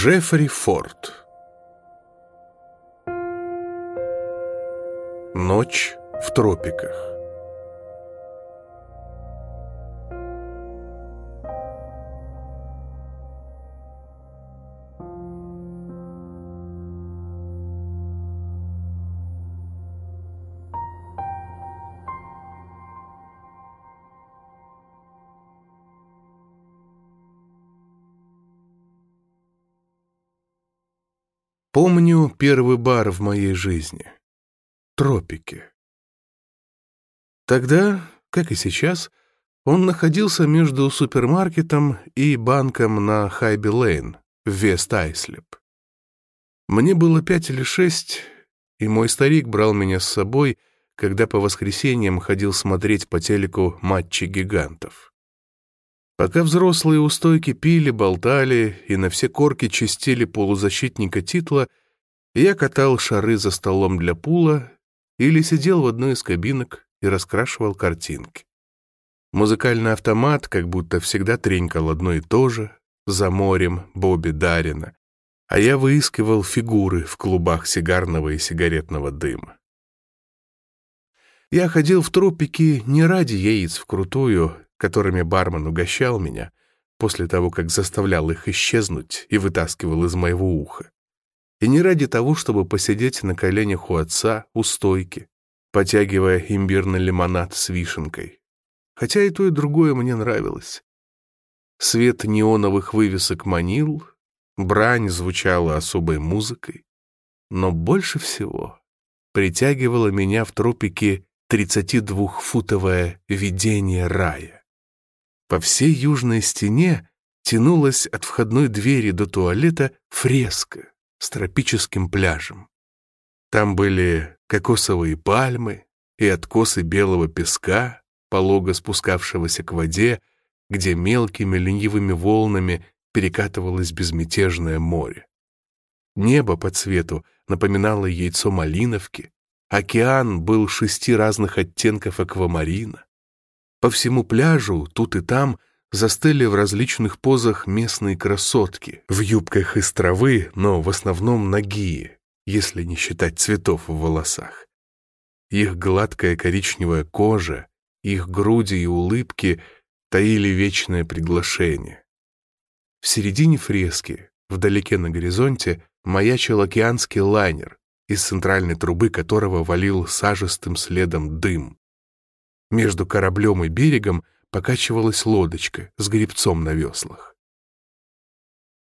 Джеффри Форд. Ночь в тропиках первый бар в моей жизни. Тропики. Тогда, как и сейчас, он находился между супермаркетом и банком на Хайби-Лейн в Вест-Айслеп. Мне было пять или шесть, и мой старик брал меня с собой, когда по воскресеньям ходил смотреть по телеку матчи гигантов. Пока взрослые у стойки пили, болтали и на все корки чистили полузащитника титла, я катал шары за столом для пула или сидел в одной из кабинок и раскрашивал картинки. Музыкальный автомат как будто всегда тренькал одно и то же, за морем Бобби Дарина, а я выискивал фигуры в клубах сигарного и сигаретного дыма. Я ходил в тропики не ради яиц вкрутую, которыми бармен угощал меня, после того, как заставлял их исчезнуть и вытаскивал из моего уха. И не ради того, чтобы посидеть на коленях у отца, у стойки, потягивая имбирный лимонад с вишенкой. Хотя и то, и другое мне нравилось. Свет неоновых вывесок манил, брань звучала особой музыкой, но больше всего притягивало меня в тропике 32-футовое видение рая. По всей южной стене тянулась от входной двери до туалета фреска с тропическим пляжем. Там были кокосовые пальмы и откосы белого песка, полого спускавшегося к воде, где мелкими ленивыми волнами перекатывалось безмятежное море. Небо по цвету напоминало яйцо малиновки, океан был шести разных оттенков аквамарина. По всему пляжу, тут и там, застыли в различных позах местные красотки, в юбках из травы, но в основном нагие, если не считать цветов в волосах. Их гладкая коричневая кожа, их груди и улыбки таили вечное приглашение. В середине фрески, вдалеке на горизонте, маячил океанский лайнер, из центральной трубы которого валил сажистым следом дым. Между кораблем и берегом покачивалась лодочка с грибцом на веслах.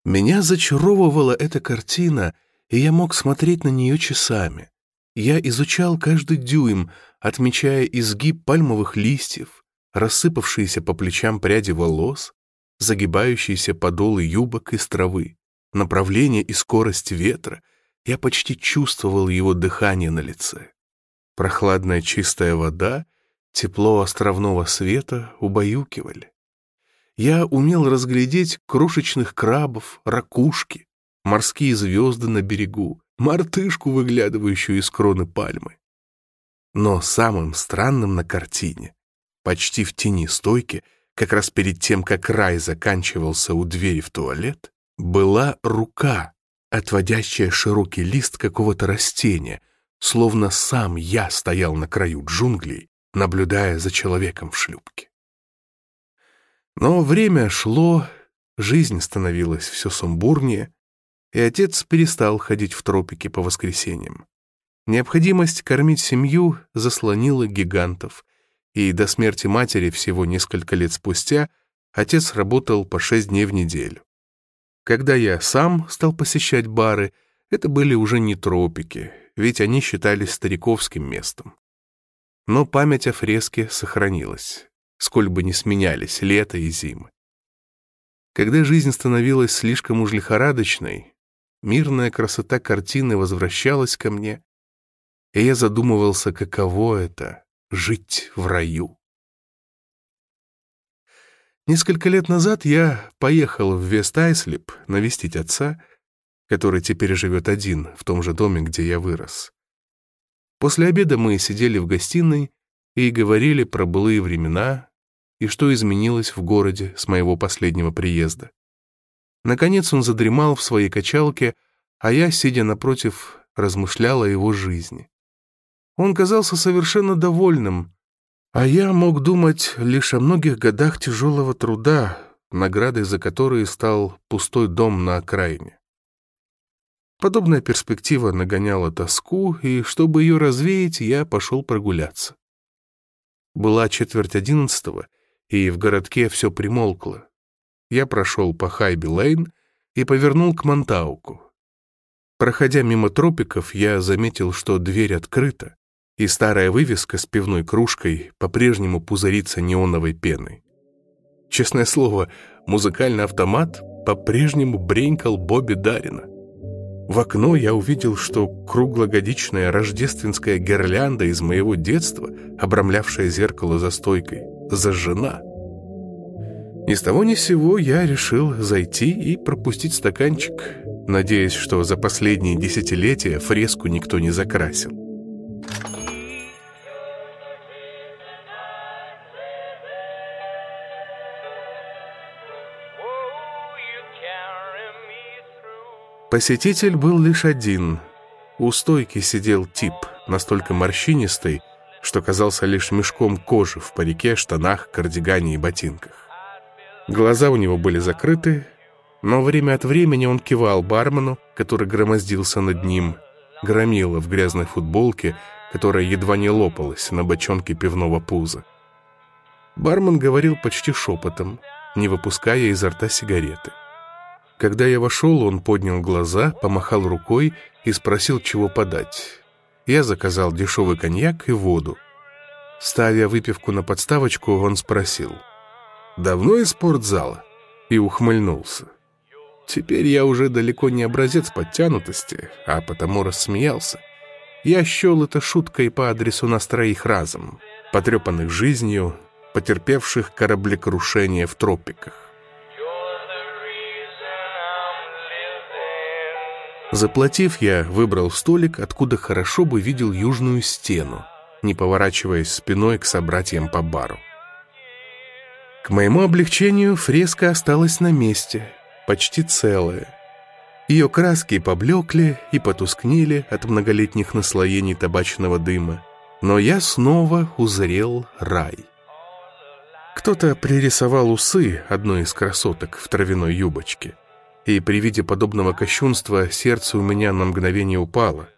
Меня зачаровывала эта картина, и я мог смотреть на нее часами. Я изучал каждый дюйм, отмечая изгиб пальмовых листьев, рассыпавшиеся по плечам пряди волос, загибающиеся подолы юбок из травы, направление и скорость ветра. Я почти чувствовал его дыхание на лице. Прохладная чистая вода — Тепло островного света убаюкивали. Я умел разглядеть крошечных крабов, ракушки, морские звезды на берегу, мартышку, выглядывающую из кроны пальмы. Но самым странным на картине, почти в тени стойки, как раз перед тем, как рай заканчивался у двери в туалет, была рука, отводящая широкий лист какого-то растения, словно сам я стоял на краю джунглей наблюдая за человеком в шлюпке. Но время шло, жизнь становилась все сумбурнее, и отец перестал ходить в тропики по воскресеньям. Необходимость кормить семью заслонила гигантов, и до смерти матери всего несколько лет спустя отец работал по шесть дней в неделю. Когда я сам стал посещать бары, это были уже не тропики, ведь они считались стариковским местом. Но память о фреске сохранилась, сколь бы ни сменялись лето и зимы. Когда жизнь становилась слишком уж лихорадочной, мирная красота картины возвращалась ко мне, и я задумывался, каково это — жить в раю. Несколько лет назад я поехал в Вест-Айслип навестить отца, который теперь живет один в том же доме, где я вырос. После обеда мы сидели в гостиной и говорили про былые времена и что изменилось в городе с моего последнего приезда. Наконец он задремал в своей качалке, а я, сидя напротив, размышлял о его жизни. Он казался совершенно довольным, а я мог думать лишь о многих годах тяжелого труда, наградой за которые стал пустой дом на окраине. Подобная перспектива нагоняла тоску, и чтобы ее развеять, я пошел прогуляться. Была четверть одиннадцатого, и в городке все примолкло. Я прошел по Хайби-Лейн и повернул к Монтауку. Проходя мимо тропиков, я заметил, что дверь открыта, и старая вывеска с пивной кружкой по-прежнему пузырится неоновой пеной. Честное слово, музыкальный автомат по-прежнему бренькал Бобби Дарина. В окно я увидел, что круглогодичная рождественская гирлянда из моего детства, обрамлявшая зеркало за стойкой, зажжена. Ни с того ни с сего я решил зайти и пропустить стаканчик, надеясь, что за последние десятилетия фреску никто не закрасил. Посетитель был лишь один. У стойки сидел тип, настолько морщинистый, что казался лишь мешком кожи в парике, штанах, кардигане и ботинках. Глаза у него были закрыты, но время от времени он кивал бармену, который громоздился над ним, громила в грязной футболке, которая едва не лопалась на бочонке пивного пуза. Бармен говорил почти шепотом, не выпуская изо рта сигареты. Когда я вошел, он поднял глаза, помахал рукой и спросил, чего подать. Я заказал дешевый коньяк и воду. Ставя выпивку на подставочку, он спросил, «Давно из спортзала?» и ухмыльнулся. Теперь я уже далеко не образец подтянутости, а потому рассмеялся. Я счел это шуткой по адресу нас троих разом, потрепанных жизнью, потерпевших кораблекрушение в тропиках. Заплатив, я выбрал столик, откуда хорошо бы видел южную стену, не поворачиваясь спиной к собратьям по бару. К моему облегчению фреска осталась на месте, почти целая. Ее краски поблекли и потускнели от многолетних наслоений табачного дыма, но я снова узрел рай. Кто-то пририсовал усы одной из красоток в травяной юбочке — и при виде подобного кощунства сердце у меня на мгновение упало.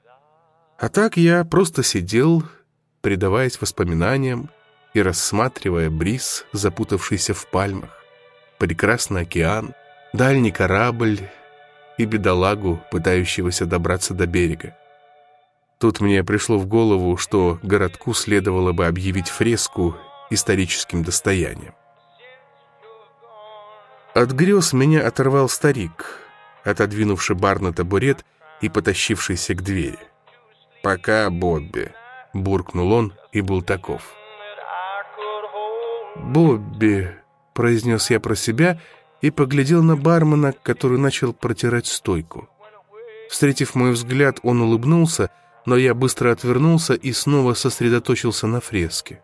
А так я просто сидел, предаваясь воспоминаниям и рассматривая бриз, запутавшийся в пальмах, прекрасный океан, дальний корабль и бедолагу, пытающегося добраться до берега. Тут мне пришло в голову, что городку следовало бы объявить фреску историческим достоянием. От грез меня оторвал старик, отодвинувший бар на табурет и потащившийся к двери. «Пока, Бобби», — буркнул он и был таков. «Бобби», — произнес я про себя и поглядел на бармена, который начал протирать стойку. Встретив мой взгляд, он улыбнулся, но я быстро отвернулся и снова сосредоточился на фреске.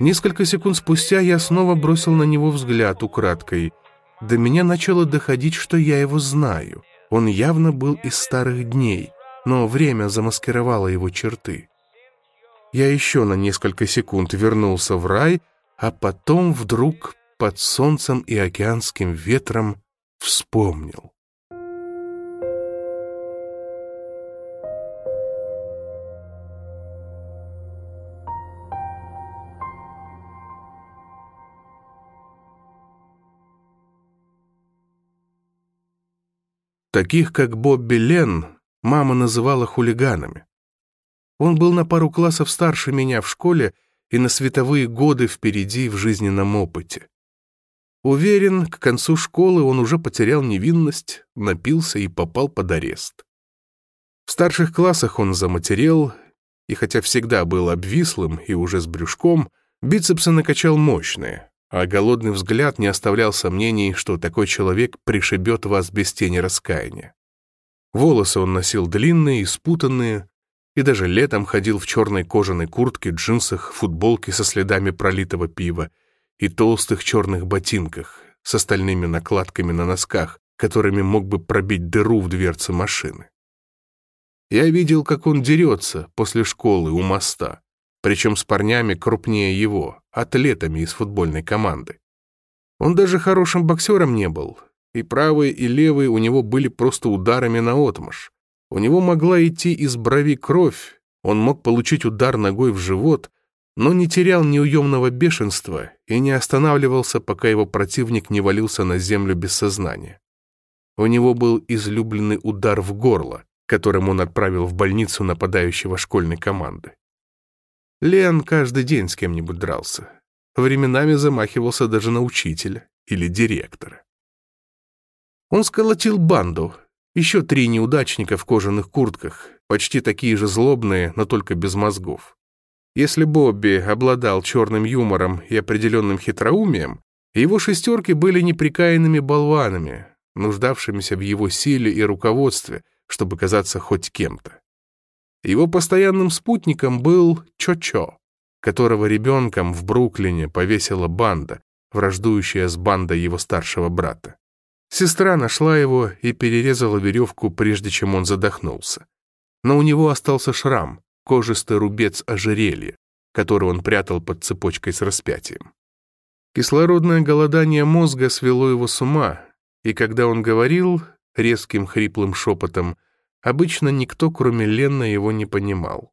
Несколько секунд спустя я снова бросил на него взгляд украдкой — до меня начало доходить, что я его знаю. Он явно был из старых дней, но время замаскировало его черты. Я еще на несколько секунд вернулся в рай, а потом вдруг под солнцем и океанским ветром вспомнил. Таких, как Бобби Лен, мама называла хулиганами. Он был на пару классов старше меня в школе и на световые годы впереди в жизненном опыте. Уверен, к концу школы он уже потерял невинность, напился и попал под арест. В старших классах он заматерел, и хотя всегда был обвислым и уже с брюшком, бицепсы накачал мощные, а голодный взгляд не оставлял сомнений, что такой человек пришибет вас без тени раскаяния. Волосы он носил длинные и спутанные, и даже летом ходил в черной кожаной куртке, джинсах, футболке со следами пролитого пива и толстых черных ботинках с остальными накладками на носках, которыми мог бы пробить дыру в дверце машины. Я видел, как он дерется после школы у моста, причем с парнями крупнее его, атлетами из футбольной команды. Он даже хорошим боксером не был, и правые, и левые у него были просто ударами на отмашь. У него могла идти из брови кровь, он мог получить удар ногой в живот, но не терял неуемного бешенства и не останавливался, пока его противник не валился на землю без сознания. У него был излюбленный удар в горло, которым он отправил в больницу нападающего школьной команды. Лен каждый день с кем-нибудь дрался. Временами замахивался даже на учителя или директора. Он сколотил банду, еще три неудачника в кожаных куртках, почти такие же злобные, но только без мозгов. Если Бобби обладал черным юмором и определенным хитроумием, его шестерки были неприкаянными болванами, нуждавшимися в его силе и руководстве, чтобы казаться хоть кем-то. Его постоянным спутником был Чо-Чо, которого ребенком в Бруклине повесила банда, враждующая с бандой его старшего брата. Сестра нашла его и перерезала веревку, прежде чем он задохнулся. Но у него остался шрам, кожистый рубец ожерелья, который он прятал под цепочкой с распятием. Кислородное голодание мозга свело его с ума, и когда он говорил резким хриплым шепотом, обычно никто, кроме Ленна, его не понимал.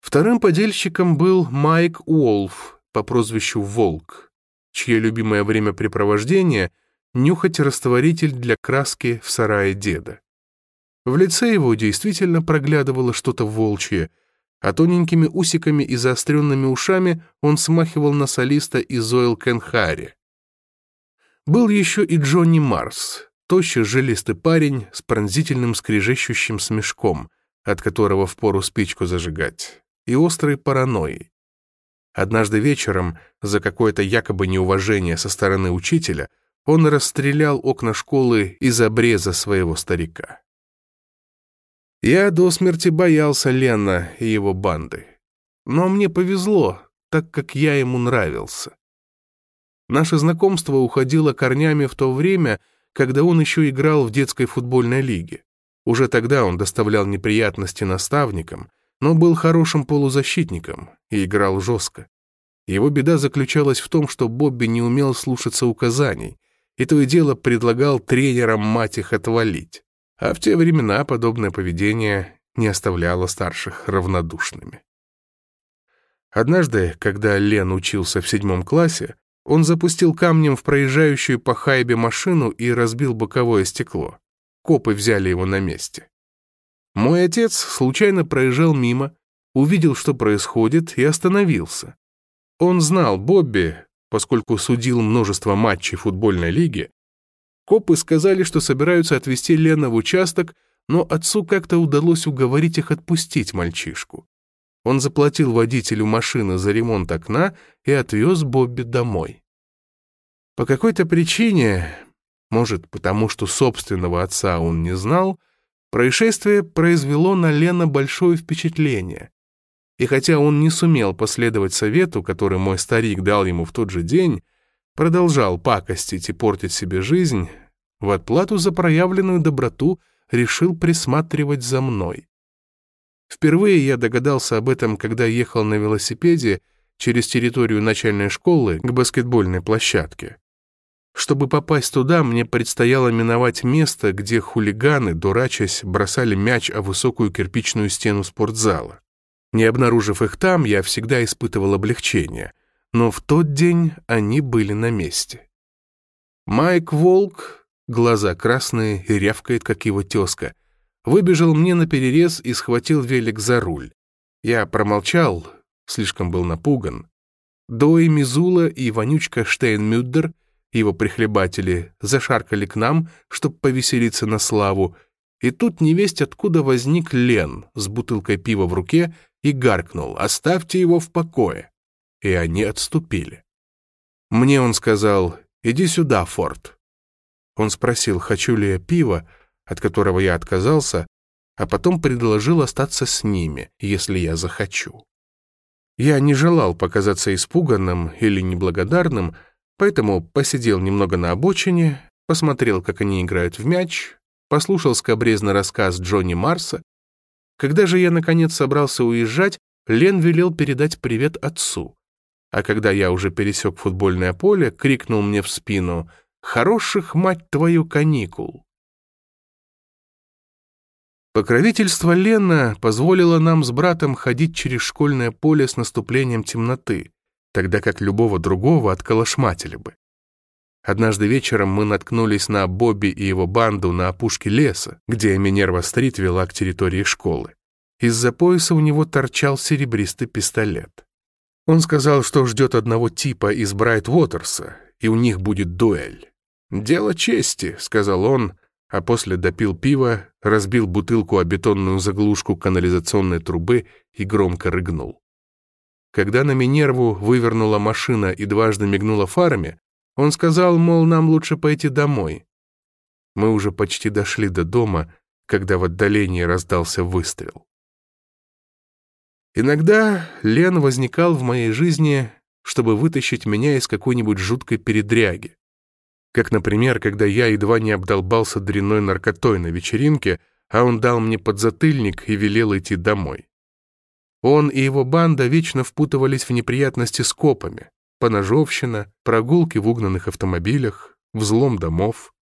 Вторым подельщиком был Майк Уолф по прозвищу Волк, чье любимое времяпрепровождение — нюхать растворитель для краски в сарае деда. В лице его действительно проглядывало что-то волчье, а тоненькими усиками и заостренными ушами он смахивал на солиста из Ойл Кенхари. Был еще и Джонни Марс, тощий жилистый парень с пронзительным скрежещущим смешком, от которого впору спичку зажигать, и острой паранойей. Однажды вечером, за какое-то якобы неуважение со стороны учителя, он расстрелял окна школы из обреза своего старика. Я до смерти боялся Лена и его банды. Но мне повезло, так как я ему нравился. Наше знакомство уходило корнями в то время, когда он еще играл в детской футбольной лиге. Уже тогда он доставлял неприятности наставникам, но был хорошим полузащитником и играл жестко. Его беда заключалась в том, что Бобби не умел слушаться указаний, и то и дело предлагал тренерам мать их отвалить а в те времена подобное поведение не оставляло старших равнодушными. Однажды, когда Лен учился в седьмом классе, он запустил камнем в проезжающую по хайбе машину и разбил боковое стекло. Копы взяли его на месте. Мой отец случайно проезжал мимо, увидел, что происходит, и остановился. Он знал Бобби, поскольку судил множество матчей футбольной лиги, Копы сказали, что собираются отвезти Лена в участок, но отцу как-то удалось уговорить их отпустить мальчишку. Он заплатил водителю машины за ремонт окна и отвез Бобби домой. По какой-то причине, может, потому что собственного отца он не знал, происшествие произвело на Лена большое впечатление. И хотя он не сумел последовать совету, который мой старик дал ему в тот же день, продолжал пакостить и портить себе жизнь, в отплату за проявленную доброту решил присматривать за мной. Впервые я догадался об этом, когда ехал на велосипеде через территорию начальной школы к баскетбольной площадке. Чтобы попасть туда, мне предстояло миновать место, где хулиганы, дурачась, бросали мяч о высокую кирпичную стену спортзала. Не обнаружив их там, я всегда испытывал облегчение — но в тот день они были на месте. Майк Волк, глаза красные рявкает, как его тезка, выбежал мне на перерез и схватил велик за руль. Я промолчал, слишком был напуган. Дой Мизула и вонючка Штейнмюддер, его прихлебатели, зашаркали к нам, чтобы повеселиться на славу, и тут невесть откуда возник Лен с бутылкой пива в руке и гаркнул «Оставьте его в покое» и они отступили. Мне он сказал «Иди сюда, Форд». Он спросил, хочу ли я пива, от которого я отказался, а потом предложил остаться с ними, если я захочу. Я не желал показаться испуганным или неблагодарным, поэтому посидел немного на обочине, посмотрел, как они играют в мяч, послушал скобрезный рассказ Джонни Марса. Когда же я, наконец, собрался уезжать, Лен велел передать привет отцу. А когда я уже пересек футбольное поле, крикнул мне в спину «Хороших, мать твою, каникул!». Покровительство Лена позволило нам с братом ходить через школьное поле с наступлением темноты, тогда как любого другого отколошматили бы. Однажды вечером мы наткнулись на Бобби и его банду на опушке леса, где Минерва-стрит вела к территории школы. Из-за пояса у него торчал серебристый пистолет. Он сказал, что ждет одного типа из Брайт-Уотерса, и у них будет дуэль. «Дело чести», — сказал он, а после допил пиво, разбил бутылку о бетонную заглушку канализационной трубы и громко рыгнул. Когда на Минерву вывернула машина и дважды мигнула фарами, он сказал, мол, нам лучше пойти домой. Мы уже почти дошли до дома, когда в отдалении раздался выстрел. Иногда Лен возникал в моей жизни, чтобы вытащить меня из какой-нибудь жуткой передряги. Как, например, когда я едва не обдолбался дрянной наркотой на вечеринке, а он дал мне подзатыльник и велел идти домой. Он и его банда вечно впутывались в неприятности с копами. Поножовщина, прогулки в угнанных автомобилях, взлом домов.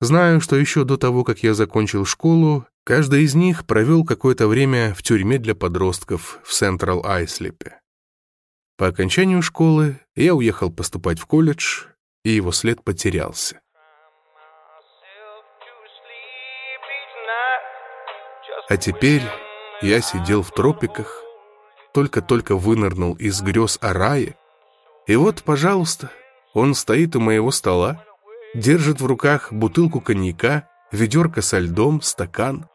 Знаю, что еще до того, как я закончил школу, каждый из них провел какое-то время в тюрьме для подростков в Централ Айслипе. По окончанию школы я уехал поступать в колледж, и его след потерялся. А теперь я сидел в тропиках, только-только вынырнул из грез о рае, и вот, пожалуйста, он стоит у моего стола, держит в руках бутылку коньяка, ведерко со льдом, стакан,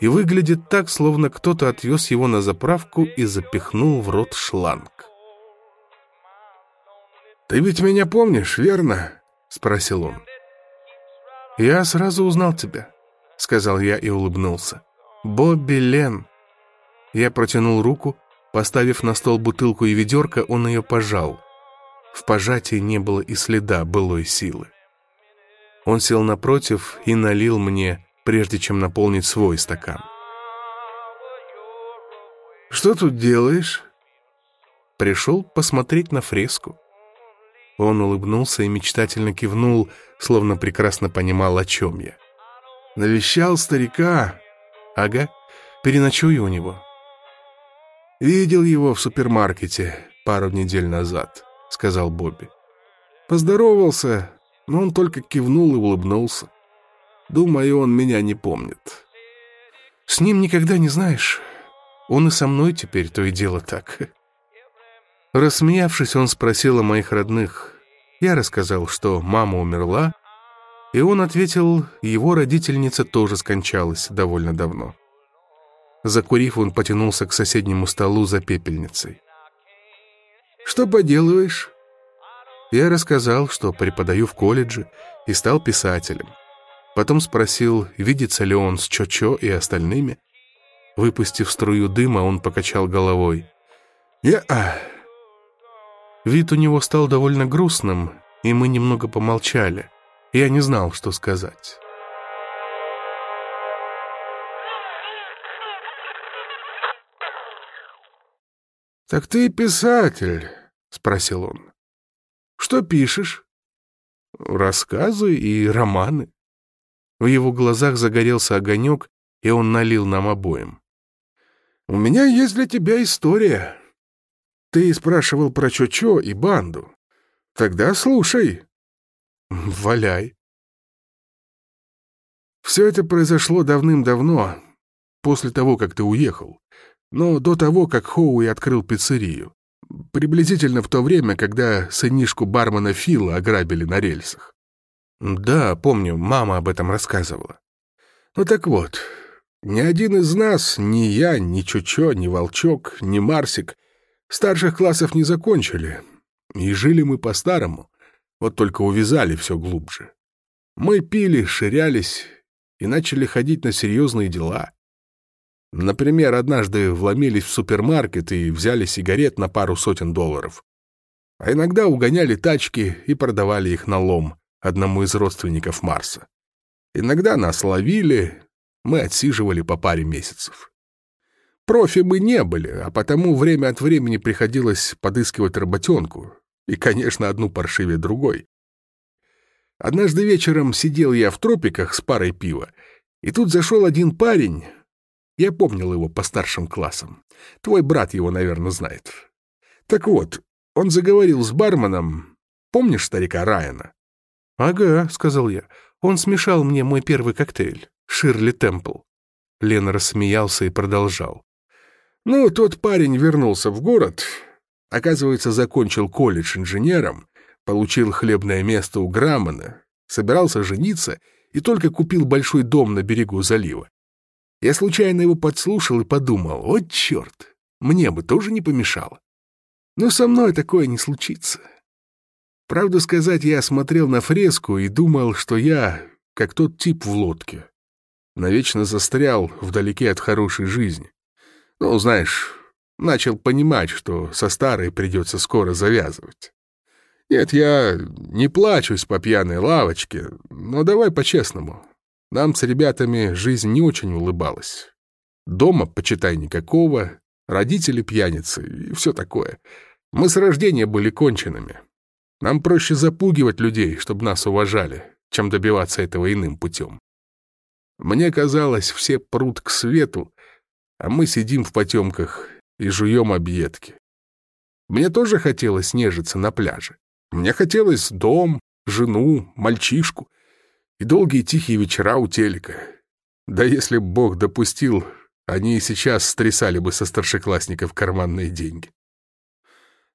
и выглядит так, словно кто-то отвез его на заправку и запихнул в рот шланг. «Ты ведь меня помнишь, верно?» — спросил он. «Я сразу узнал тебя», — сказал я и улыбнулся. «Бобби Лен». Я протянул руку, поставив на стол бутылку и ведерко, он ее пожал. В пожатии не было и следа былой силы. Он сел напротив и налил мне, прежде чем наполнить свой стакан. «Что тут делаешь?» «Пришел посмотреть на фреску». Он улыбнулся и мечтательно кивнул, словно прекрасно понимал, о чем я. «Навещал старика?» «Ага, переночую у него». «Видел его в супермаркете пару недель назад», — сказал Бобби. «Поздоровался, но он только кивнул и улыбнулся. Думаю, он меня не помнит». «С ним никогда не знаешь. Он и со мной теперь то и дело так». Рассмеявшись, он спросил о моих родных. Я рассказал, что мама умерла, и он ответил, его родительница тоже скончалась довольно давно. Закурив, он потянулся к соседнему столу за пепельницей. «Что поделываешь?» Я рассказал, что преподаю в колледже и стал писателем. Потом спросил, видится ли он с Чо-Чо и остальными. Выпустив струю дыма, он покачал головой. «Я-а, Вид у него стал довольно грустным, и мы немного помолчали. Я не знал, что сказать. «Так ты писатель?» — спросил он. «Что пишешь?» «Рассказы и романы». В его глазах загорелся огонек, и он налил нам обоим. «У меня есть для тебя история. Ты спрашивал про Чо-Чо и банду. Тогда слушай. Валяй. Все это произошло давным-давно, после того, как ты уехал, но до того, как Хоуи открыл пиццерию. Приблизительно в то время, когда сынишку бармена Фила ограбили на рельсах. Да, помню, мама об этом рассказывала. Ну так вот, ни один из нас, ни я, ни Чучо, ни Волчок, ни Марсик Старших классов не закончили, и жили мы по-старому, вот только увязали все глубже. Мы пили, ширялись и начали ходить на серьезные дела. Например, однажды вломились в супермаркет и взяли сигарет на пару сотен долларов. А иногда угоняли тачки и продавали их на лом, одному из родственников Марса. Иногда нас ловили, мы отсиживали по паре месяцев. Профи мы не были, а потому время от времени приходилось подыскивать работенку. И, конечно, одну паршивее другой. Однажды вечером сидел я в тропиках с парой пива, и тут зашел один парень. Я помнил его по старшим классам. Твой брат его, наверное, знает. Так вот, он заговорил с барменом. Помнишь старика Райана? «Ага», — сказал я. «Он смешал мне мой первый коктейль. Ширли Темпл». Лена рассмеялся и продолжал. «Ну, тот парень вернулся в город. Оказывается, закончил колледж инженером, получил хлебное место у Граммана, собирался жениться и только купил большой дом на берегу залива. Я случайно его подслушал и подумал, вот черт, мне бы тоже не помешало. Но со мной такое не случится. Правду сказать, я смотрел на фреску и думал, что я как тот тип в лодке. Навечно застрял вдалеке от хорошей жизни. Ну, знаешь, начал понимать, что со старой придется скоро завязывать. Нет, я не плачусь по пьяной лавочке, но давай по-честному. Нам с ребятами жизнь не очень улыбалась. Дома, почитай, никакого, родители пьяницы и все такое. Мы с рождения были конченными. Нам проще запугивать людей, чтобы нас уважали, чем добиваться этого иным путем. Мне казалось, все прут к свету, а мы сидим в потемках и жуем объедки. Мне тоже хотелось нежиться на пляже. Мне хотелось дом, жену, мальчишку и долгие тихие вечера у телека. Да если б Бог допустил, они и сейчас стрясали бы со старшеклассников карманные деньги.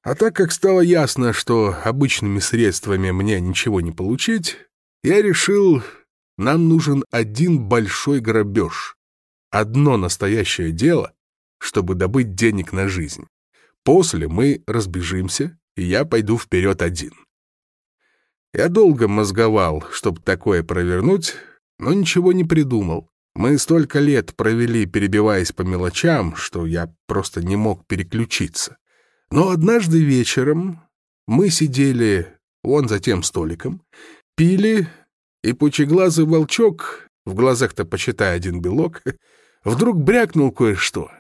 А так как стало ясно, что обычными средствами мне ничего не получить, я решил, нам нужен один большой грабеж. Одно настоящее дело, чтобы добыть денег на жизнь. После мы разбежимся, и я пойду вперед один. Я долго мозговал, чтобы такое провернуть, но ничего не придумал. Мы столько лет провели, перебиваясь по мелочам, что я просто не мог переключиться. Но однажды вечером мы сидели вон за тем столиком, пили, и пучеглазый волчок, в глазах-то почитай один белок, вдруг брякнул кое-что,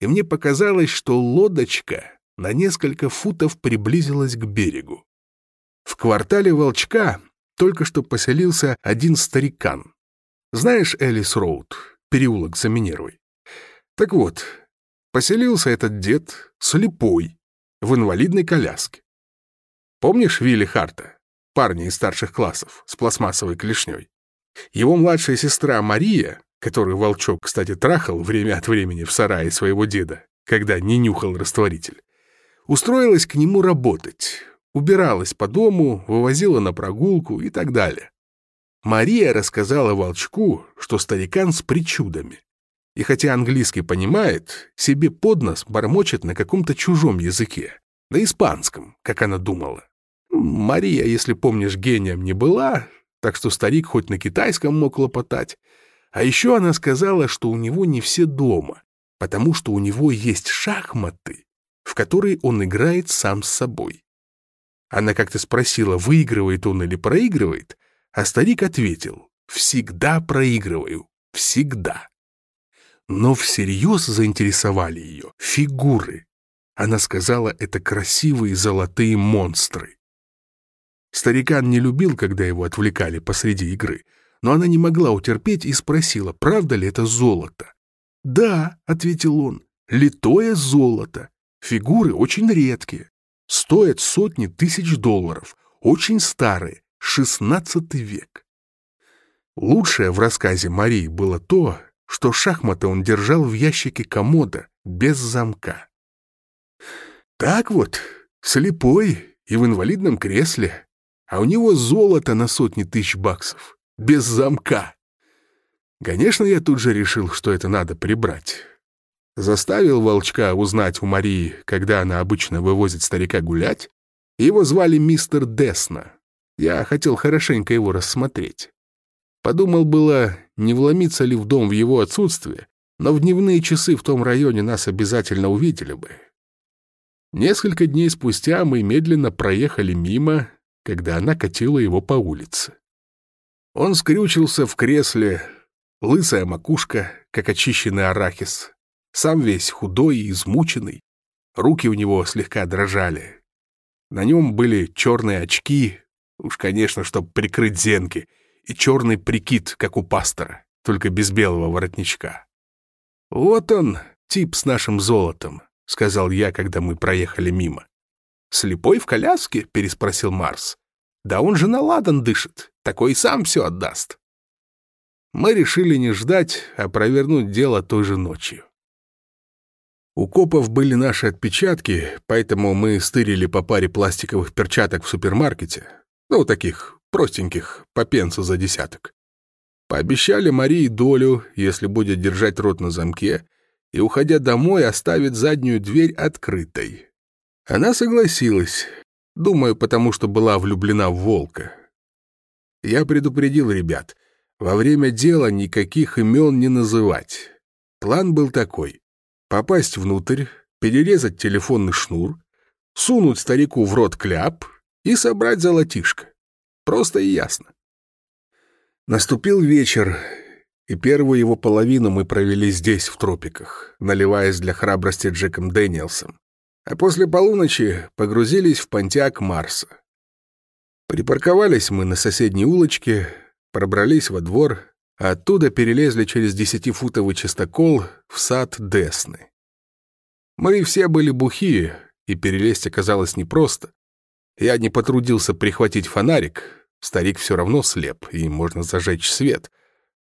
и мне показалось, что лодочка на несколько футов приблизилась к берегу. В квартале Волчка только что поселился один старикан. Знаешь Элис Роуд, переулок за Минервой? Так вот, поселился этот дед слепой, в инвалидной коляске. Помнишь Вилли Харта, парня из старших классов, с пластмассовой клешней? Его младшая сестра Мария, которую Волчок, кстати, трахал время от времени в сарае своего деда, когда не нюхал растворитель, устроилась к нему работать, убиралась по дому, вывозила на прогулку и так далее. Мария рассказала Волчку, что старикан с причудами и хотя английский понимает, себе под нос бормочет на каком-то чужом языке, на испанском, как она думала. Мария, если помнишь, гением не была, так что старик хоть на китайском мог лопотать. А еще она сказала, что у него не все дома, потому что у него есть шахматы, в которые он играет сам с собой. Она как-то спросила, выигрывает он или проигрывает, а старик ответил, «Всегда проигрываю, всегда». Но всерьез заинтересовали ее фигуры. Она сказала, это красивые золотые монстры. Старикан не любил, когда его отвлекали посреди игры, но она не могла утерпеть и спросила, правда ли это золото. «Да», — ответил он, — «литое золото. Фигуры очень редкие. Стоят сотни тысяч долларов. Очень старые, шестнадцатый век». Лучшее в рассказе Марии было то, что шахматы он держал в ящике комода, без замка. Так вот, слепой и в инвалидном кресле, а у него золото на сотни тысяч баксов, без замка. Конечно, я тут же решил, что это надо прибрать. Заставил волчка узнать у Марии, когда она обычно вывозит старика гулять. Его звали мистер Десна. Я хотел хорошенько его рассмотреть. Подумал было, не вломиться ли в дом в его отсутствие, но в дневные часы в том районе нас обязательно увидели бы. Несколько дней спустя мы медленно проехали мимо, когда она катила его по улице. Он скрючился в кресле, лысая макушка, как очищенный арахис, сам весь худой и измученный. Руки у него слегка дрожали. На нем были черные очки, уж, конечно, чтобы прикрыть зенки, и черный прикид, как у пастора, только без белого воротничка. «Вот он, тип с нашим золотом», — сказал я, когда мы проехали мимо. «Слепой в коляске?» — переспросил Марс. «Да он же на ладан дышит, такой сам все отдаст». Мы решили не ждать, а провернуть дело той же ночью. У копов были наши отпечатки, поэтому мы стырили по паре пластиковых перчаток в супермаркете, ну, таких простеньких, по пенсу за десяток. Пообещали Марии долю, если будет держать рот на замке, и, уходя домой, оставит заднюю дверь открытой. Она согласилась, думаю, потому что была влюблена в волка. Я предупредил ребят, во время дела никаких имен не называть. План был такой — попасть внутрь, перерезать телефонный шнур, сунуть старику в рот кляп и собрать золотишко. Просто и ясно. Наступил вечер, и первую его половину мы провели здесь, в тропиках, наливаясь для храбрости Джеком Дэниелсом. А после полуночи погрузились в понтяк Марса. Припарковались мы на соседней улочке, пробрались во двор, а оттуда перелезли через десятифутовый частокол в сад Десны. Мы все были бухие, и перелезть оказалось непросто. Я не потрудился прихватить фонарик, Старик все равно слеп, и можно зажечь свет,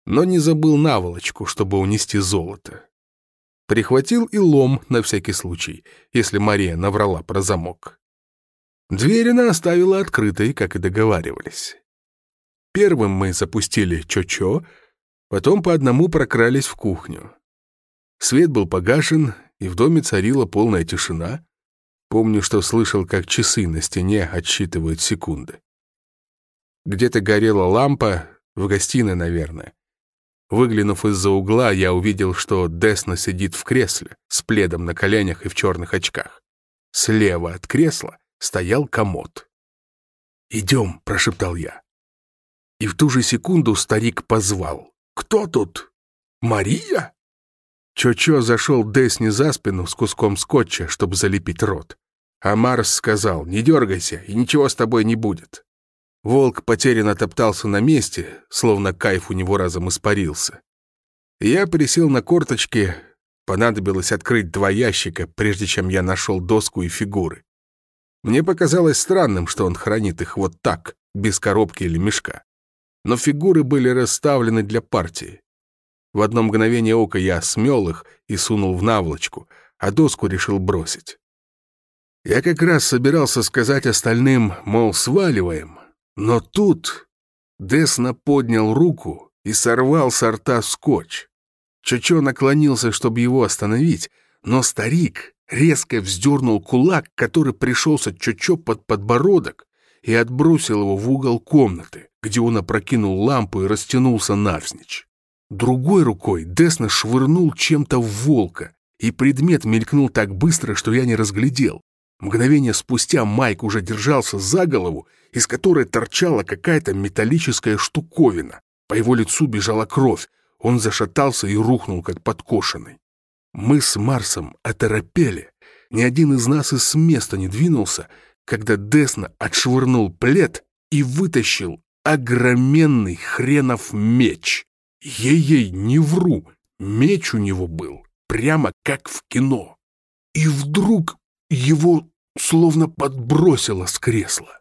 но не забыл наволочку, чтобы унести золото. Прихватил и лом на всякий случай, если Мария наврала про замок. Дверь она оставила открытой, как и договаривались. Первым мы запустили Чо-Чо, потом по одному прокрались в кухню. Свет был погашен, и в доме царила полная тишина. Помню, что слышал, как часы на стене отсчитывают секунды. Где-то горела лампа, в гостиной, наверное. Выглянув из-за угла, я увидел, что Десна сидит в кресле, с пледом на коленях и в черных очках. Слева от кресла стоял комод. «Идем», — прошептал я. И в ту же секунду старик позвал. «Кто тут? Мария?» Чо-Чо зашел Десни за спину с куском скотча, чтобы залепить рот. А Марс сказал, «Не дергайся, и ничего с тобой не будет. Волк потерянно топтался на месте, словно кайф у него разом испарился. Я присел на корточки, понадобилось открыть два ящика, прежде чем я нашел доску и фигуры. Мне показалось странным, что он хранит их вот так, без коробки или мешка. Но фигуры были расставлены для партии. В одно мгновение ока я смел их и сунул в наволочку, а доску решил бросить. Я как раз собирался сказать остальным, мол, сваливаем, но тут Десна поднял руку и сорвал с рта скотч. Чочо наклонился, чтобы его остановить, но старик резко вздернул кулак, который пришелся Чочо под подбородок, и отбросил его в угол комнаты, где он опрокинул лампу и растянулся навзничь. Другой рукой Десна швырнул чем-то в волка, и предмет мелькнул так быстро, что я не разглядел. Мгновение спустя Майк уже держался за голову, из которой торчала какая-то металлическая штуковина. По его лицу бежала кровь. Он зашатался и рухнул, как подкошенный. Мы с Марсом оторопели. Ни один из нас из места не двинулся, когда Десна отшвырнул плед и вытащил огроменный хренов меч. Ей-ей, не вру, меч у него был, прямо как в кино. И вдруг его словно подбросило с кресла.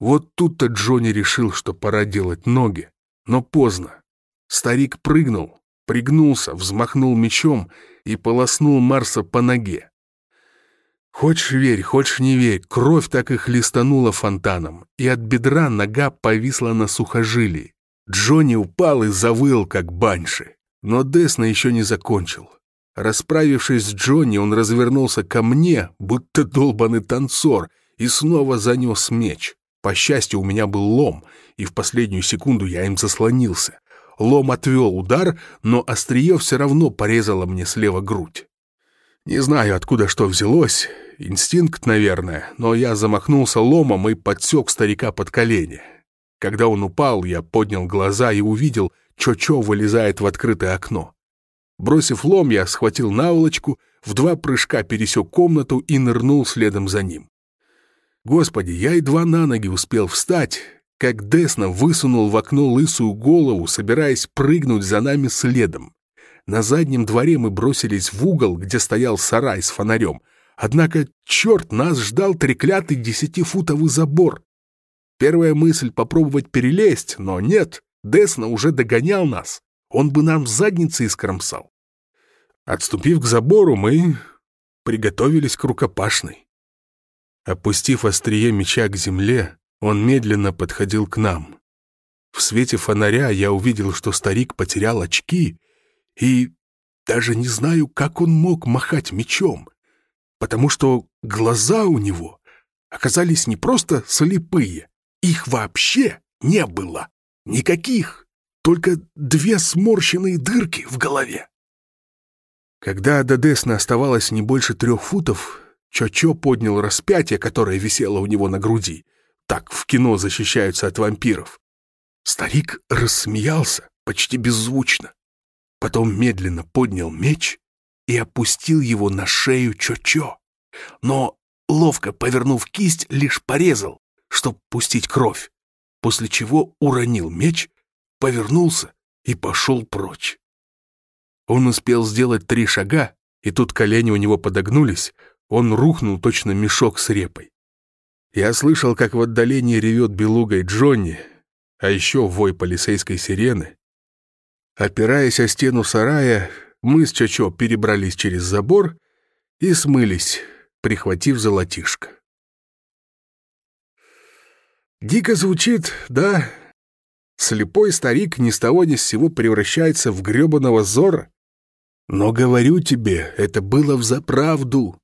Вот тут-то Джонни решил, что пора делать ноги, но поздно. Старик прыгнул, пригнулся, взмахнул мечом и полоснул Марса по ноге. Хочешь верь, хочешь не верь, кровь так и хлестанула фонтаном, и от бедра нога повисла на сухожилии. Джонни упал и завыл, как банши. Но Десна еще не закончил. Расправившись с Джонни, он развернулся ко мне, будто долбанный танцор, и снова занес меч. По счастью, у меня был лом, и в последнюю секунду я им заслонился. Лом отвел удар, но острие все равно порезало мне слева грудь. Не знаю, откуда что взялось, инстинкт, наверное, но я замахнулся ломом и подсек старика под колени. Когда он упал, я поднял глаза и увидел, Чо-Чо вылезает в открытое окно. Бросив лом, я схватил наволочку, в два прыжка пересек комнату и нырнул следом за ним. Господи, я едва на ноги успел встать, как Десна высунул в окно лысую голову, собираясь прыгнуть за нами следом. На заднем дворе мы бросились в угол, где стоял сарай с фонарем. Однако, черт, нас ждал треклятый десятифутовый забор. Первая мысль — попробовать перелезть, но нет, Десна уже догонял нас. Он бы нам задницы искромсал. Отступив к забору, мы приготовились к рукопашной. Опустив острие меча к земле, он медленно подходил к нам. В свете фонаря я увидел, что старик потерял очки, и даже не знаю, как он мог махать мечом, потому что глаза у него оказались не просто слепые, их вообще не было. Никаких. Только две сморщенные дырки в голове. Когда до Десна оставалось не больше трех футов, Чо-Чо поднял распятие, которое висело у него на груди. Так в кино защищаются от вампиров. Старик рассмеялся, почти беззвучно. Потом медленно поднял меч и опустил его на шею Чо-Чо. Но, ловко повернув кисть, лишь порезал, чтобы пустить кровь, после чего уронил меч, повернулся и пошел прочь. Он успел сделать три шага, и тут колени у него подогнулись, он рухнул точно мешок с репой. Я слышал, как в отдалении ревет белугой Джонни, а еще вой полицейской сирены. Опираясь о стену сарая, мы с Чачо перебрались через забор и смылись, прихватив золотишко. Дико звучит, да? Слепой старик ни с того ни с сего превращается в гребаного зора. Но говорю тебе, это было взаправду.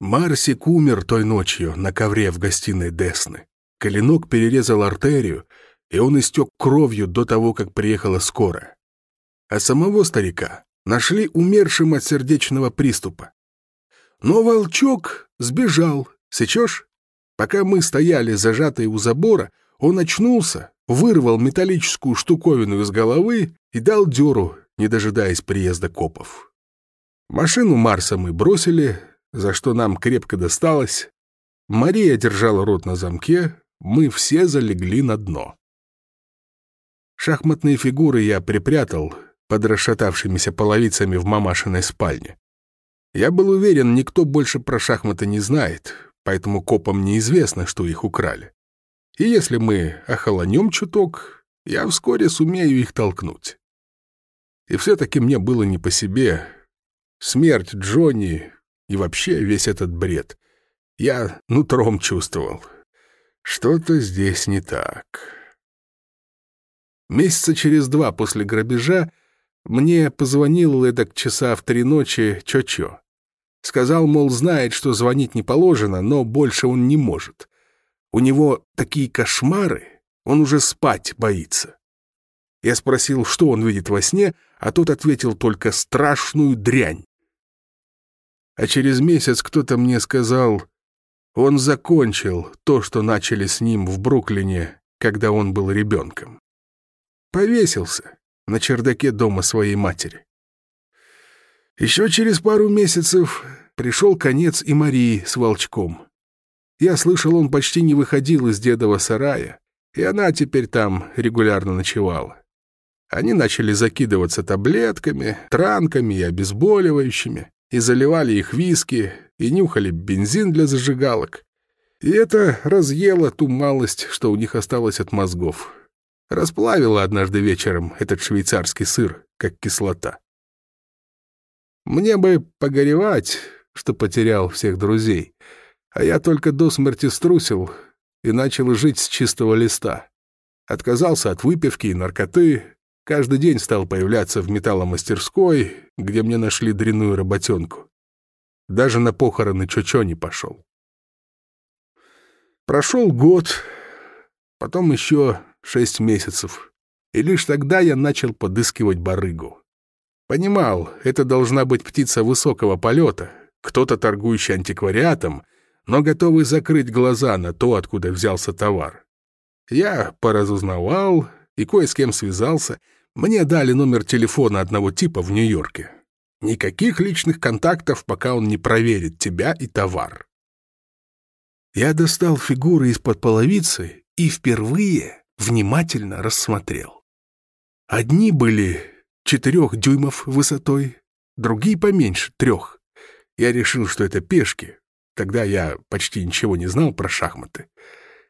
Марсик умер той ночью на ковре в гостиной Десны. Коленок перерезал артерию, и он истек кровью до того, как приехала скорая. А самого старика нашли умершим от сердечного приступа. Но волчок сбежал, сечешь? Пока мы стояли зажатые у забора, он очнулся, вырвал металлическую штуковину из головы и дал дёру, не дожидаясь приезда копов. Машину Марса мы бросили, за что нам крепко досталось. Мария держала рот на замке, мы все залегли на дно. Шахматные фигуры я припрятал под расшатавшимися половицами в мамашиной спальне. Я был уверен, никто больше про шахматы не знает, поэтому копам неизвестно, что их украли. И если мы охолонем чуток, я вскоре сумею их толкнуть. И все-таки мне было не по себе. Смерть Джонни и вообще весь этот бред. Я нутром чувствовал. Что-то здесь не так. Месяца через два после грабежа мне позвонил эдак часа в три ночи Чо-Чо. Сказал, мол, знает, что звонить не положено, но больше он не может. У него такие кошмары, он уже спать боится. Я спросил, что он видит во сне, а тот ответил только страшную дрянь. А через месяц кто-то мне сказал, он закончил то, что начали с ним в Бруклине, когда он был ребенком. Повесился на чердаке дома своей матери. Еще через пару месяцев пришел конец и Марии с волчком. Я слышал, он почти не выходил из дедова сарая, и она теперь там регулярно ночевала. Они начали закидываться таблетками, транками и обезболивающими, и заливали их виски, и нюхали бензин для зажигалок. И это разъело ту малость, что у них осталось от мозгов. Расплавило однажды вечером этот швейцарский сыр, как кислота. Мне бы погоревать, что потерял всех друзей, а я только до смерти струсил и начал жить с чистого листа. Отказался от выпивки и наркоты, каждый день стал появляться в металломастерской, где мне нашли дрянную работенку. Даже на похороны Чочо не пошел. Прошел год, потом еще шесть месяцев, и лишь тогда я начал подыскивать барыгу. Понимал, это должна быть птица высокого полета, кто-то торгующий антиквариатом, но готовый закрыть глаза на то, откуда взялся товар. Я поразузнавал и кое с кем связался. Мне дали номер телефона одного типа в Нью-Йорке. Никаких личных контактов, пока он не проверит тебя и товар. Я достал фигуры из-под половицы и впервые внимательно рассмотрел. Одни были четырех дюймов высотой, другие поменьше, трех. Я решил, что это пешки. Тогда я почти ничего не знал про шахматы.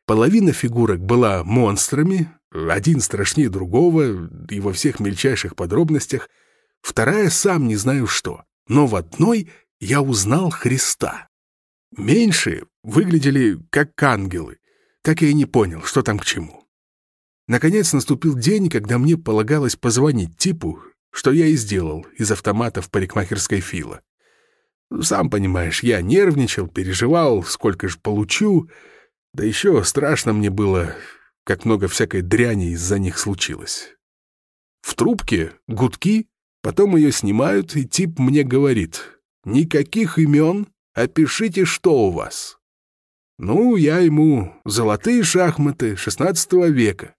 Половина фигурок была монстрами, один страшнее другого и во всех мельчайших подробностях, вторая сам не знаю что, но в одной я узнал Христа. Меньшие выглядели как ангелы, так я и не понял, что там к чему. Наконец наступил день, когда мне полагалось позвонить типу, что я и сделал из автомата в парикмахерской Фила. Сам понимаешь, я нервничал, переживал, сколько ж получу, да еще страшно мне было, как много всякой дряни из-за них случилось. В трубке гудки, потом ее снимают, и тип мне говорит, «Никаких имен, опишите, что у вас». Ну, я ему «Золотые шахматы XVI века».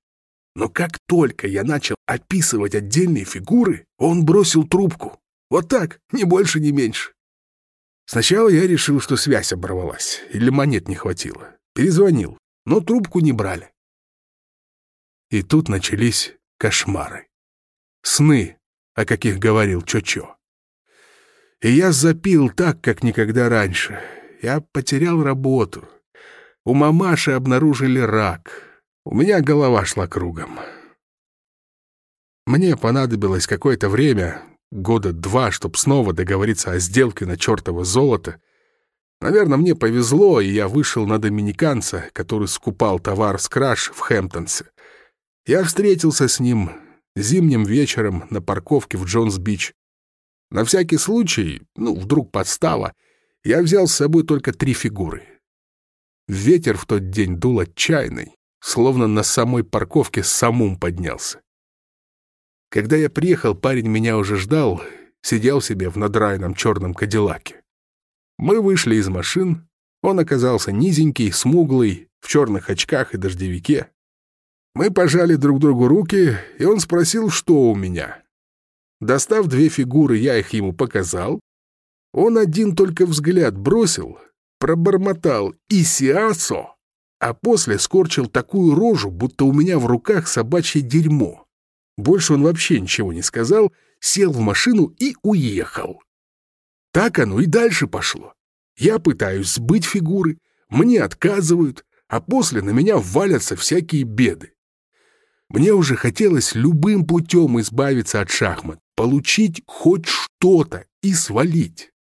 Но как только я начал описывать отдельные фигуры, он бросил трубку. Вот так, ни больше, ни меньше. Сначала я решил, что связь оборвалась, или монет не хватило. Перезвонил, но трубку не брали. И тут начались кошмары. Сны, о каких говорил Чо-Чо. И я запил так, как никогда раньше. Я потерял работу. У мамаши обнаружили рак. У меня голова шла кругом. Мне понадобилось какое-то время, года два, чтобы снова договориться о сделке на чертово золото. Наверное, мне повезло, и я вышел на доминиканца, который скупал товар с краж в Хэмптонсе. Я встретился с ним зимним вечером на парковке в Джонс-Бич. На всякий случай, ну, вдруг подстава, я взял с собой только три фигуры. Ветер в тот день дул отчаянный словно на самой парковке самум поднялся. Когда я приехал, парень меня уже ждал, сидел себе в надраенном черном кадиллаке. Мы вышли из машин, он оказался низенький, смуглый, в черных очках и дождевике. Мы пожали друг другу руки, и он спросил, что у меня. Достав две фигуры, я их ему показал. Он один только взгляд бросил, пробормотал «Исиасо!» а после скорчил такую рожу, будто у меня в руках собачье дерьмо. Больше он вообще ничего не сказал, сел в машину и уехал. Так оно и дальше пошло. Я пытаюсь сбыть фигуры, мне отказывают, а после на меня валятся всякие беды. Мне уже хотелось любым путем избавиться от шахмат, получить хоть что-то и свалить.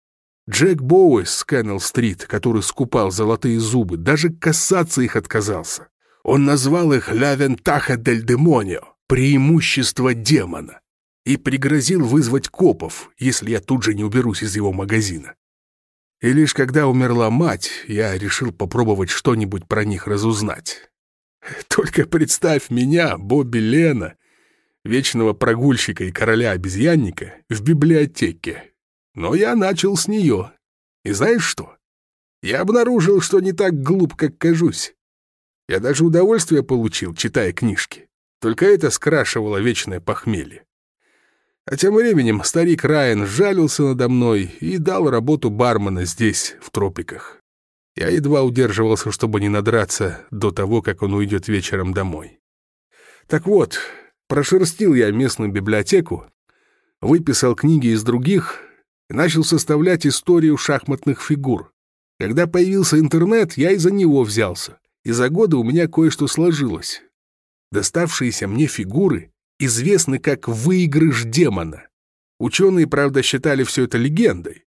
Джек Боуэс с Кеннелл-стрит, который скупал золотые зубы, даже касаться их отказался. Он назвал их «Ля вентаха дель демонио» — «преимущество демона» и пригрозил вызвать копов, если я тут же не уберусь из его магазина. И лишь когда умерла мать, я решил попробовать что-нибудь про них разузнать. Только представь меня, Бобби Лена, вечного прогульщика и короля-обезьянника, в библиотеке, но я начал с нее. И знаешь что? Я обнаружил, что не так глуп, как кажусь. Я даже удовольствие получил, читая книжки. Только это скрашивало вечное похмелье. А тем временем старик Райан жалился надо мной и дал работу бармена здесь, в тропиках. Я едва удерживался, чтобы не надраться до того, как он уйдет вечером домой. Так вот, прошерстил я местную библиотеку, выписал книги из других и начал составлять историю шахматных фигур. Когда появился интернет, я из-за него взялся, и за годы у меня кое-что сложилось. Доставшиеся мне фигуры известны как «выигрыш демона». Ученые, правда, считали все это легендой.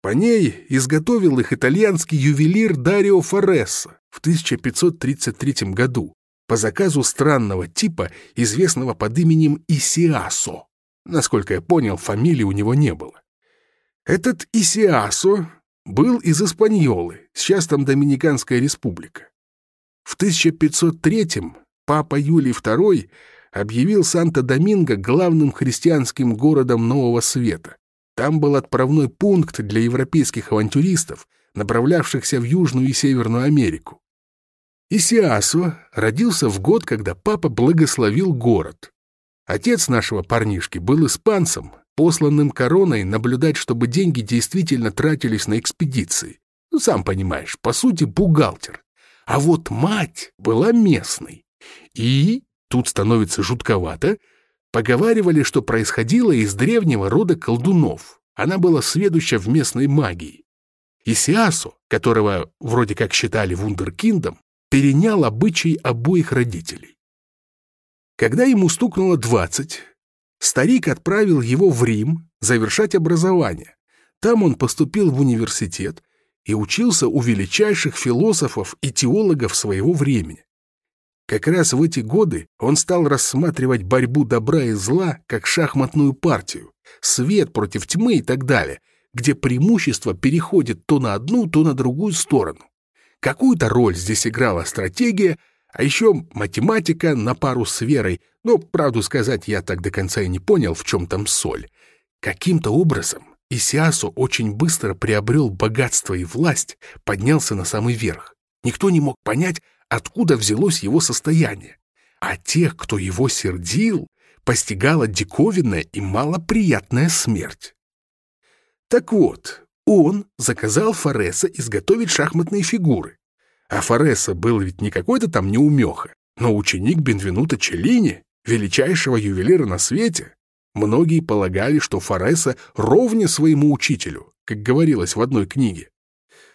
По ней изготовил их итальянский ювелир Дарио Форесса в 1533 году по заказу странного типа, известного под именем Исиасо. Насколько я понял, фамилии у него не было. Этот Исиасо был из Испаньолы, сейчас там Доминиканская республика. В 1503-м папа Юлий II объявил Санто-Доминго главным христианским городом Нового Света. Там был отправной пункт для европейских авантюристов, направлявшихся в Южную и Северную Америку. Исиасо родился в год, когда папа благословил город. Отец нашего парнишки был испанцем, посланным короной наблюдать, чтобы деньги действительно тратились на экспедиции. Ну, сам понимаешь, по сути, бухгалтер. А вот мать была местной. И, тут становится жутковато, поговаривали, что происходило из древнего рода колдунов. Она была сведуща в местной магии. Исиасу, которого вроде как считали вундеркиндом, перенял обычай обоих родителей. Когда ему стукнуло 20, старик отправил его в Рим завершать образование. Там он поступил в университет и учился у величайших философов и теологов своего времени. Как раз в эти годы он стал рассматривать борьбу добра и зла как шахматную партию, свет против тьмы и так далее, где преимущество переходит то на одну, то на другую сторону. Какую-то роль здесь играла стратегия, а еще математика на пару с верой, но, правду сказать, я так до конца и не понял, в чем там соль. Каким-то образом Исиасу очень быстро приобрел богатство и власть, поднялся на самый верх. Никто не мог понять, откуда взялось его состояние. А тех, кто его сердил, постигала диковинная и малоприятная смерть. Так вот, он заказал Фореса изготовить шахматные фигуры. А Фореса был ведь не какой-то там неумеха, но ученик Бенвенута Челлини, величайшего ювелира на свете. Многие полагали, что Фореса ровня своему учителю, как говорилось в одной книге.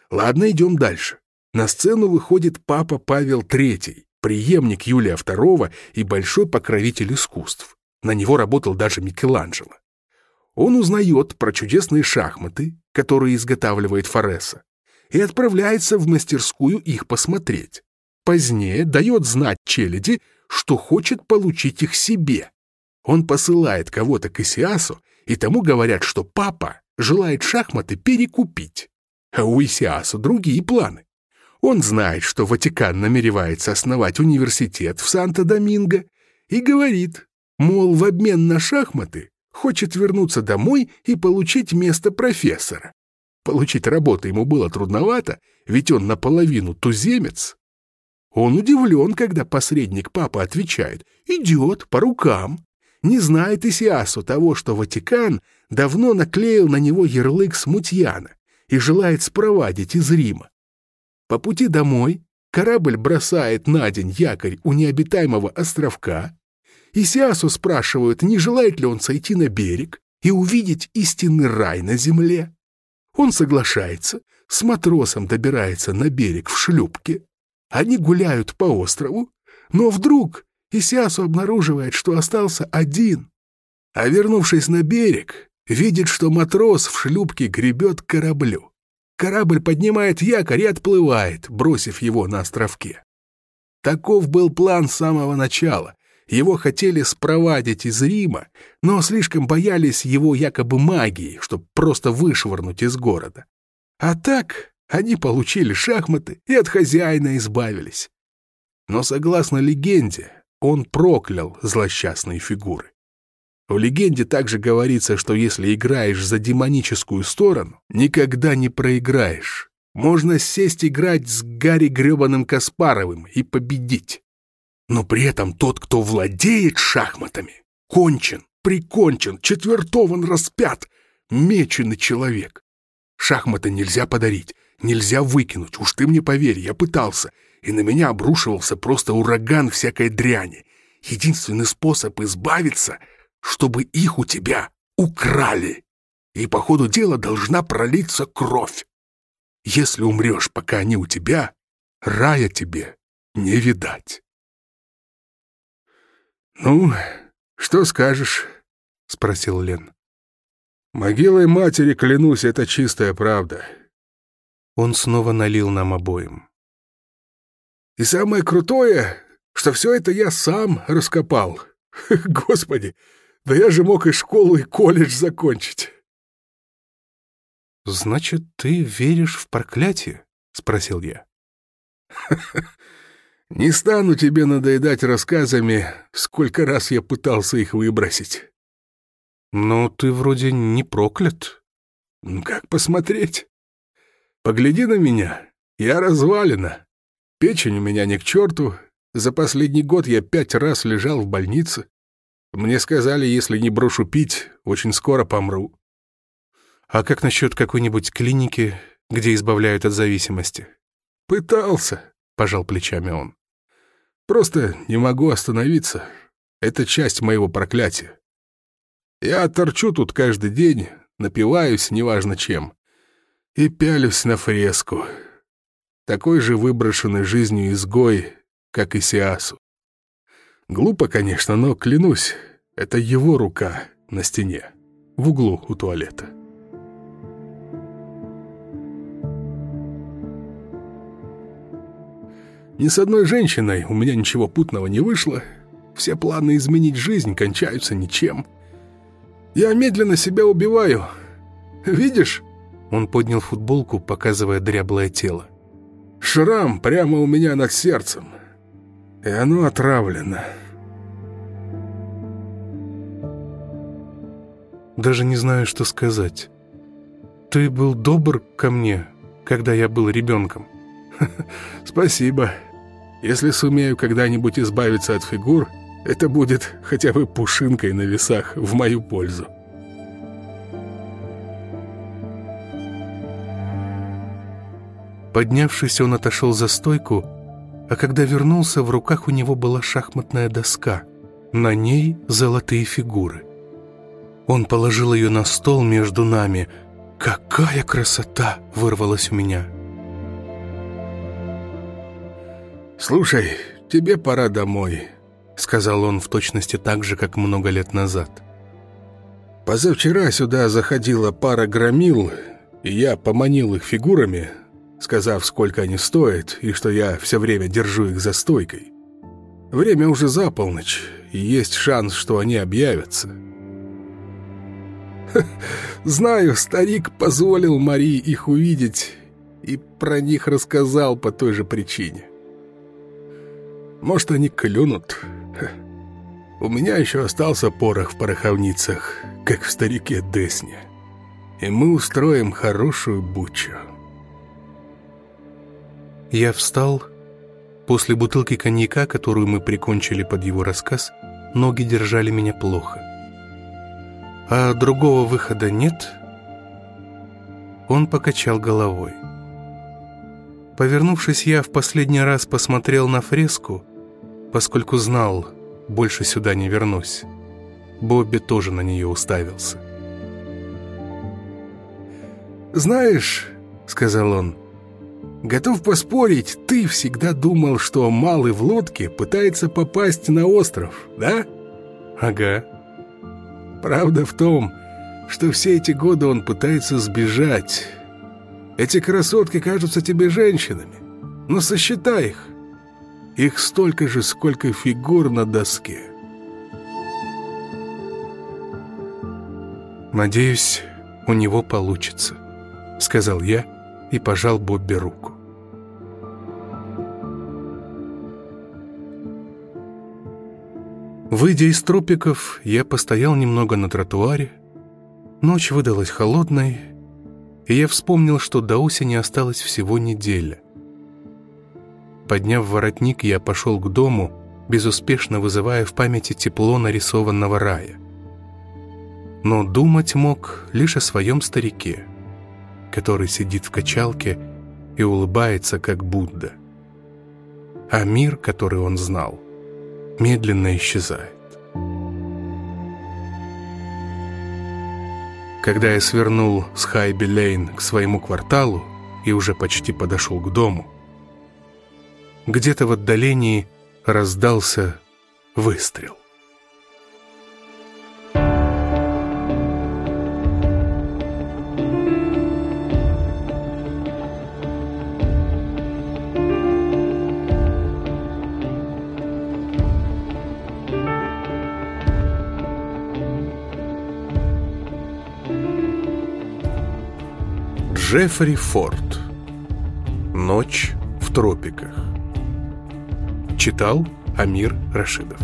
Ладно, идем дальше. На сцену выходит папа Павел III, преемник Юлия II и большой покровитель искусств. На него работал даже Микеланджело. Он узнает про чудесные шахматы, которые изготавливает Фореса, и отправляется в мастерскую их посмотреть. Позднее дает знать челяди, что хочет получить их себе. Он посылает кого-то к Исиасу, и тому говорят, что папа желает шахматы перекупить. А у Исиасу другие планы. Он знает, что Ватикан намеревается основать университет в Санто-Доминго, и говорит, мол, в обмен на шахматы хочет вернуться домой и получить место профессора. Получить работу ему было трудновато, ведь он наполовину туземец. Он удивлен, когда посредник папа отвечает «Идет, по рукам». Не знает Исиасу того, что Ватикан давно наклеил на него ярлык смутьяна и желает спровадить из Рима. По пути домой корабль бросает на день якорь у необитаемого островка, Исиасу спрашивают, не желает ли он сойти на берег и увидеть истинный рай на земле. Он соглашается, с матросом добирается на берег в шлюпке. Они гуляют по острову, но вдруг Исиасу обнаруживает, что остался один. А вернувшись на берег, видит, что матрос в шлюпке гребет к кораблю. Корабль поднимает якорь и отплывает, бросив его на островке. Таков был план с самого начала, его хотели спровадить из Рима, но слишком боялись его якобы магии, чтобы просто вышвырнуть из города. А так они получили шахматы и от хозяина избавились. Но согласно легенде, он проклял злосчастные фигуры. В легенде также говорится, что если играешь за демоническую сторону, никогда не проиграешь. Можно сесть играть с Гарри Гребаным Каспаровым и победить. Но при этом тот, кто владеет шахматами, кончен, прикончен, четвертован, распят, меченый человек. Шахматы нельзя подарить, нельзя выкинуть, уж ты мне поверь, я пытался, и на меня обрушивался просто ураган всякой дряни. Единственный способ избавиться, чтобы их у тебя украли. И по ходу дела должна пролиться кровь. Если умрешь, пока они у тебя, рая тебе не видать. «Ну, что скажешь?» — спросил Лен. «Могилой матери, клянусь, это чистая правда». Он снова налил нам обоим. «И самое крутое, что все это я сам раскопал. Господи, да я же мог и школу, и колледж закончить». «Значит, ты веришь в проклятие?» — спросил я. Не стану тебе надоедать рассказами, сколько раз я пытался их выбросить. Но ты вроде не проклят. Как посмотреть? Погляди на меня. Я развалина. Печень у меня не к черту. За последний год я пять раз лежал в больнице. Мне сказали, если не брошу пить, очень скоро помру. А как насчет какой-нибудь клиники, где избавляют от зависимости? Пытался, пожал плечами он. Просто не могу остановиться. Это часть моего проклятия. Я торчу тут каждый день, напиваюсь, неважно чем, и пялюсь на фреску. Такой же выброшенный жизнью изгой, как и Сиасу. Глупо, конечно, но, клянусь, это его рука на стене, в углу у туалета. Ни с одной женщиной у меня ничего путного не вышло. Все планы изменить жизнь кончаются ничем. Я медленно себя убиваю. Видишь?» Он поднял футболку, показывая дряблое тело. «Шрам прямо у меня над сердцем. И оно отравлено». Даже не знаю, что сказать. Ты был добр ко мне, когда я был ребенком. Спасибо. Если сумею когда-нибудь избавиться от фигур, это будет хотя бы пушинкой на весах в мою пользу. Поднявшись, он отошел за стойку, а когда вернулся, в руках у него была шахматная доска. На ней золотые фигуры. Он положил ее на стол между нами. «Какая красота!» — вырвалась у меня. «Слушай, тебе пора домой», — сказал он в точности так же, как много лет назад. «Позавчера сюда заходила пара громил, и я поманил их фигурами, сказав, сколько они стоят, и что я все время держу их за стойкой. Время уже за полночь, и есть шанс, что они объявятся». Знаю, старик позволил Марии их увидеть и про них рассказал по той же причине. Может, они клюнут. У меня еще остался порох в пороховницах, как в старике Десне. И мы устроим хорошую бучу. Я встал. После бутылки коньяка, которую мы прикончили под его рассказ, ноги держали меня плохо. «А другого выхода нет?» Он покачал головой. Повернувшись, я в последний раз посмотрел на фреску, поскольку знал, больше сюда не вернусь. Бобби тоже на нее уставился. «Знаешь», — сказал он, — «готов поспорить, ты всегда думал, что малый в лодке пытается попасть на остров, да?» «Ага». «Правда в том, что все эти годы он пытается сбежать, эти красотки кажутся тебе женщинами, но сосчитай их. Их столько же, сколько фигур на доске. «Надеюсь, у него получится», — сказал я и пожал Бобби руку. Выйдя из тропиков, я постоял немного на тротуаре. Ночь выдалась холодной, и я вспомнил, что до осени осталось всего неделя. Подняв воротник, я пошел к дому, безуспешно вызывая в памяти тепло нарисованного рая. Но думать мог лишь о своем старике, который сидит в качалке и улыбается, как Будда. А мир, который он знал, медленно исчезает. Когда я свернул с Хайби-Лейн к своему кварталу и уже почти подошел к дому, где-то в отдалении раздался выстрел. Джеффри Форд. «Ночь в тропиках» Читал Амир Рашидов